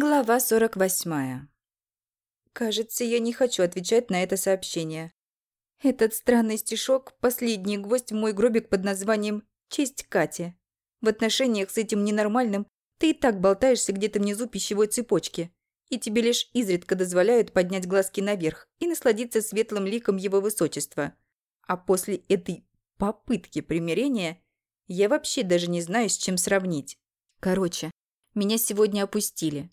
Глава 48. Кажется, я не хочу отвечать на это сообщение. Этот странный стишок – последний гвоздь в мой гробик под названием «Честь Кати». В отношениях с этим ненормальным ты и так болтаешься где-то внизу пищевой цепочки, и тебе лишь изредка дозволяют поднять глазки наверх и насладиться светлым ликом его высочества. А после этой попытки примирения я вообще даже не знаю, с чем сравнить. Короче, меня сегодня опустили.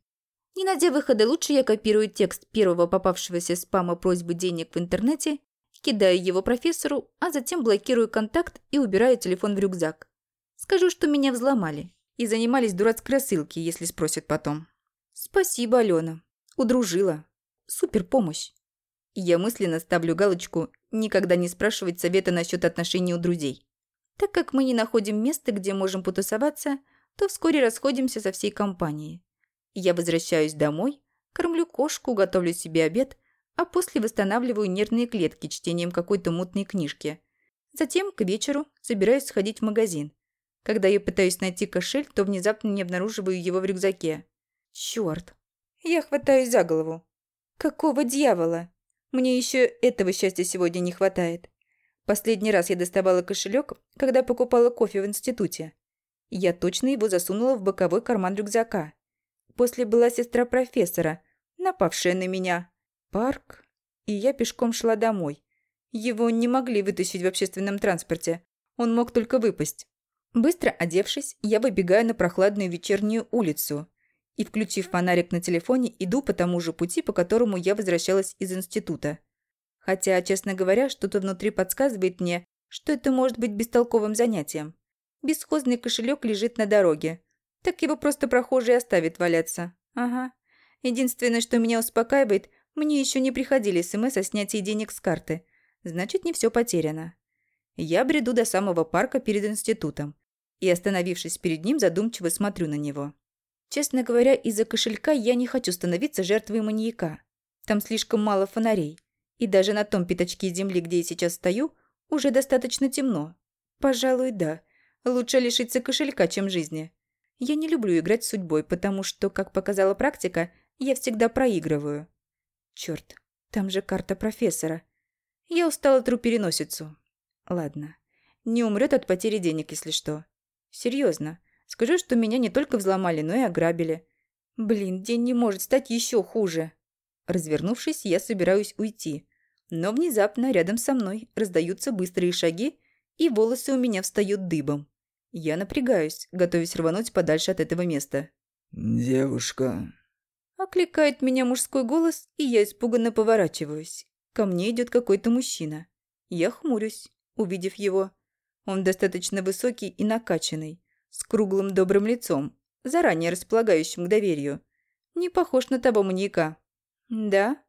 Не найдя выхода, лучше я копирую текст первого попавшегося спама просьбы денег в интернете, кидаю его профессору, а затем блокирую контакт и убираю телефон в рюкзак. Скажу, что меня взломали и занимались дурацкой рассылки, если спросят потом. Спасибо, Алена. Удружила. Супер помощь. Я мысленно ставлю галочку «Никогда не спрашивать совета насчет отношений у друзей». Так как мы не находим места, где можем потусоваться, то вскоре расходимся со всей компанией. Я возвращаюсь домой, кормлю кошку, готовлю себе обед, а после восстанавливаю нервные клетки чтением какой-то мутной книжки. Затем, к вечеру, собираюсь сходить в магазин. Когда я пытаюсь найти кошель, то внезапно не обнаруживаю его в рюкзаке. Чёрт. Я хватаюсь за голову. Какого дьявола? Мне еще этого счастья сегодня не хватает. Последний раз я доставала кошелек, когда покупала кофе в институте. Я точно его засунула в боковой карман рюкзака. После была сестра профессора, напавшая на меня. Парк. И я пешком шла домой. Его не могли вытащить в общественном транспорте. Он мог только выпасть. Быстро одевшись, я выбегаю на прохладную вечернюю улицу и, включив фонарик на телефоне, иду по тому же пути, по которому я возвращалась из института. Хотя, честно говоря, что-то внутри подсказывает мне, что это может быть бестолковым занятием. Бесхозный кошелек лежит на дороге. Так его просто прохожий оставит валяться. Ага. Единственное, что меня успокаивает, мне еще не приходили СМС о снятии денег с карты. Значит, не все потеряно. Я бреду до самого парка перед институтом и, остановившись перед ним, задумчиво смотрю на него. Честно говоря, из-за кошелька я не хочу становиться жертвой маньяка. Там слишком мало фонарей. И даже на том пятачке земли, где я сейчас стою, уже достаточно темно. Пожалуй, да. Лучше лишиться кошелька, чем жизни. Я не люблю играть с судьбой, потому что, как показала практика, я всегда проигрываю. Черт, там же карта профессора. Я устала тру переносицу. Ладно. Не умрет от потери денег, если что. Серьезно. Скажу, что меня не только взломали, но и ограбили. Блин, день не может стать еще хуже. Развернувшись, я собираюсь уйти. Но внезапно рядом со мной раздаются быстрые шаги, и волосы у меня встают дыбом. Я напрягаюсь, готовясь рвануть подальше от этого места. «Девушка...» Окликает меня мужской голос, и я испуганно поворачиваюсь. Ко мне идет какой-то мужчина. Я хмурюсь, увидев его. Он достаточно высокий и накачанный, с круглым добрым лицом, заранее располагающим к доверию. Не похож на того маньяка. «Да?»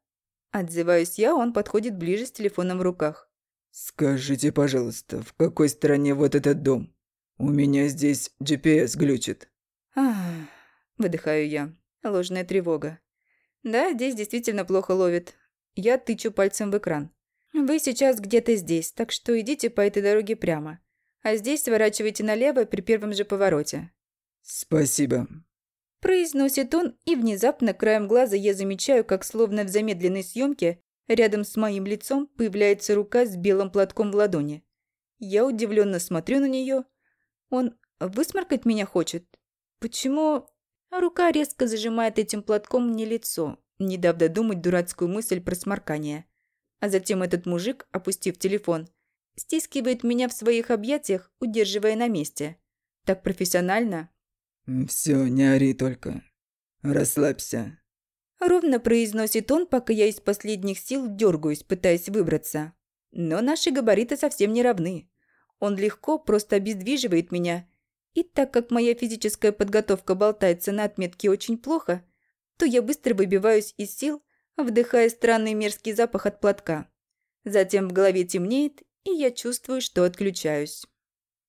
Отзываюсь я, он подходит ближе с телефоном в руках. «Скажите, пожалуйста, в какой стране вот этот дом?» «У меня здесь GPS глючит». Ах, выдыхаю я. Ложная тревога. Да, здесь действительно плохо ловит. Я тычу пальцем в экран. Вы сейчас где-то здесь, так что идите по этой дороге прямо. А здесь сворачивайте налево при первом же повороте. Спасибо. Произносит он, и внезапно краем глаза я замечаю, как словно в замедленной съемке рядом с моим лицом появляется рука с белым платком в ладони. Я удивленно смотрю на нее, он высморкать меня хочет? Почему... А рука резко зажимает этим платком мне лицо, не дав додумать дурацкую мысль про сморкание. А затем этот мужик, опустив телефон, стискивает меня в своих объятиях, удерживая на месте. Так профессионально. «Всё, не ори только. Расслабься». Ровно произносит он, пока я из последних сил дергаюсь, пытаясь выбраться. Но наши габариты совсем не равны. Он легко просто обездвиживает меня. И так как моя физическая подготовка болтается на отметке очень плохо, то я быстро выбиваюсь из сил, вдыхая странный мерзкий запах от платка. Затем в голове темнеет, и я чувствую, что отключаюсь.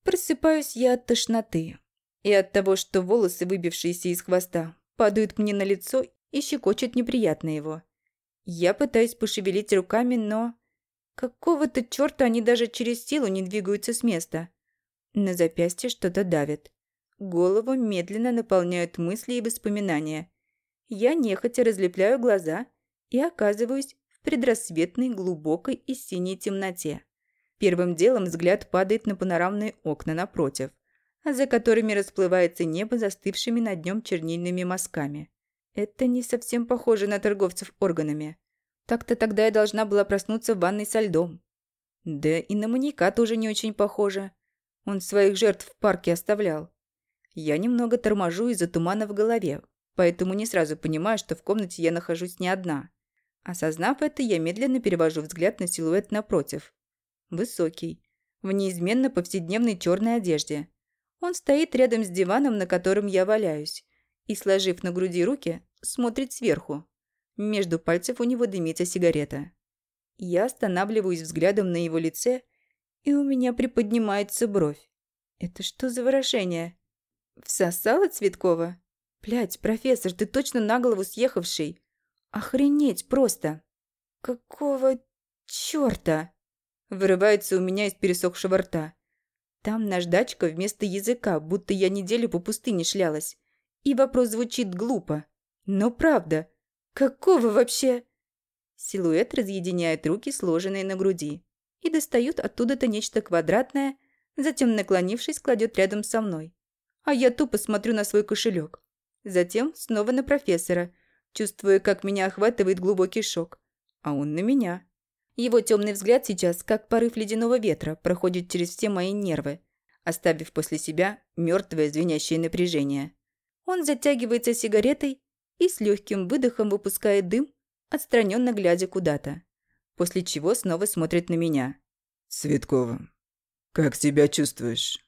Просыпаюсь я от тошноты. И от того, что волосы, выбившиеся из хвоста, падают мне на лицо и щекочут неприятно его. Я пытаюсь пошевелить руками, но... Какого-то черта они даже через силу не двигаются с места. На запястье что-то давит. Голову медленно наполняют мысли и воспоминания. Я нехотя разлепляю глаза и оказываюсь в предрассветной, глубокой и синей темноте. Первым делом взгляд падает на панорамные окна напротив, за которыми расплывается небо застывшими над днем чернильными мазками. Это не совсем похоже на торговцев органами. Так-то тогда я должна была проснуться в ванной со льдом. Да и на маньяка тоже не очень похоже. Он своих жертв в парке оставлял. Я немного торможу из-за тумана в голове, поэтому не сразу понимаю, что в комнате я нахожусь не одна. Осознав это, я медленно перевожу взгляд на силуэт напротив. Высокий, в неизменно повседневной черной одежде. Он стоит рядом с диваном, на котором я валяюсь, и, сложив на груди руки, смотрит сверху. Между пальцев у него дымится сигарета. Я останавливаюсь взглядом на его лице, и у меня приподнимается бровь. Это что за выражение? Всосала Цветкова? Блядь, профессор, ты точно на голову съехавший. Охренеть просто. Какого чёрта? Вырывается у меня из пересохшего рта. Там наждачка вместо языка, будто я неделю по пустыне шлялась. И вопрос звучит глупо. Но правда, какого вообще... Силуэт разъединяет руки, сложенные на груди, и достают оттуда-то нечто квадратное, затем, наклонившись, кладет рядом со мной. А я тупо смотрю на свой кошелек. Затем снова на профессора, чувствуя, как меня охватывает глубокий шок. А он на меня. Его темный взгляд сейчас, как порыв ледяного ветра, проходит через все мои нервы, оставив после себя мертвое звенящее напряжение. Он затягивается сигаретой и с легким выдохом выпускает дым, отстраненно глядя куда-то, после чего снова смотрит на меня. «Светкова, как себя чувствуешь?»